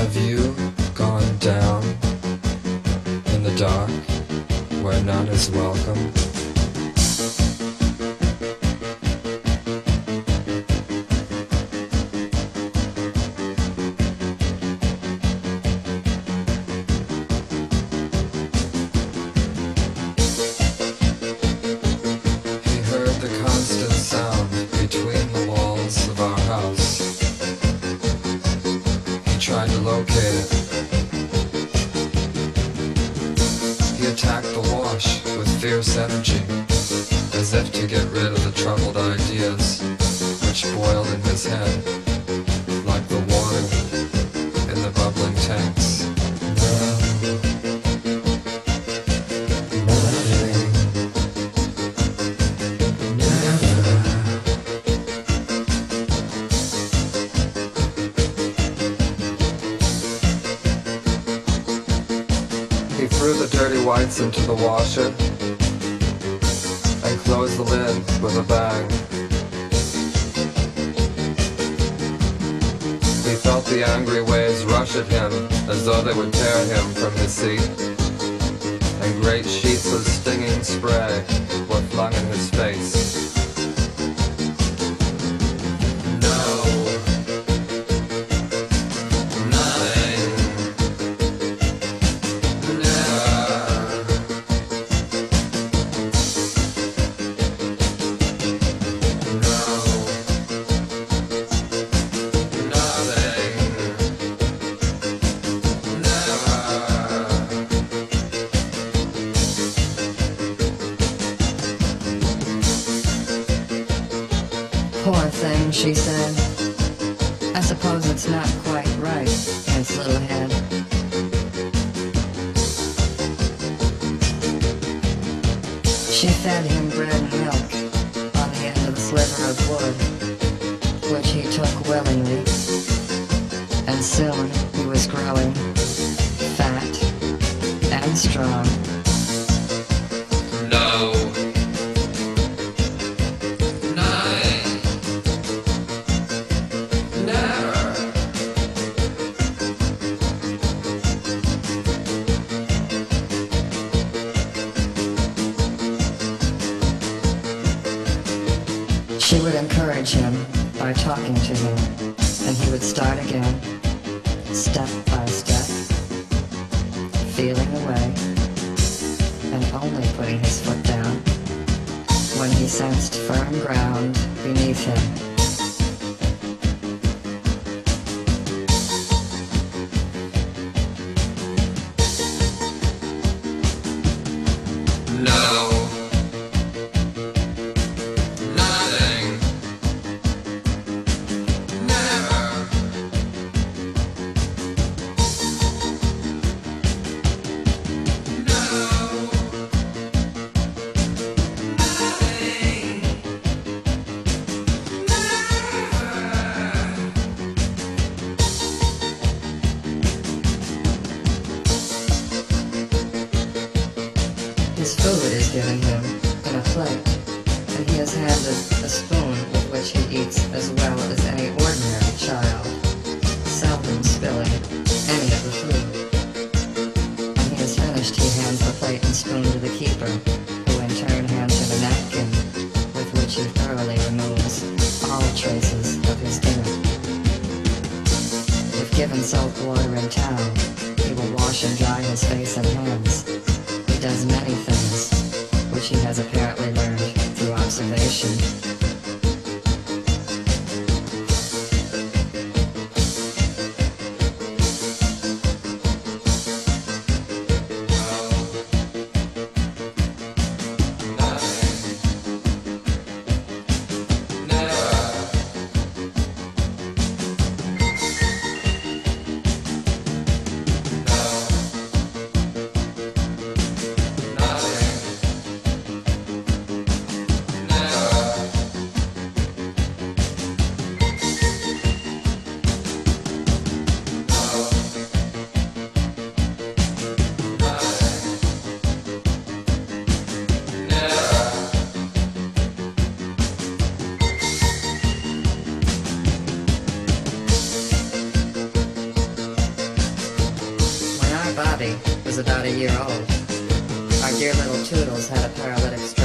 Have you gone down in the dark where none is welcome? Fierce oh energy, threw the dirty whites into the washer and closed the lid with a bang. He felt the angry waves rush at him as though they would tear him from his seat. And great sheets of stinging spray were flung she said. I suppose it's not quite right its little head. She fed him bread and milk on the end of a sliver of wood, which he took willingly. And soon he was growing fat and strong. She would encourage him by talking to him, and he would start again, step by step, feeling away, and only putting his foot down when he sensed firm ground beneath him. His food is given him in a plate, and he is handed a spoon with which he eats as well as any ordinary child, seldom spilling any of the food. When he is finished, he hands the plate and spoon to the keeper, who in turn hands him a napkin with which he thoroughly removes all traces of his dinner. If given salt water in town, he will wash and dry his face and hands. Does many things, which he has apparently learned through observation. Was about a year old, our dear little Toodles had a paralytic stroke.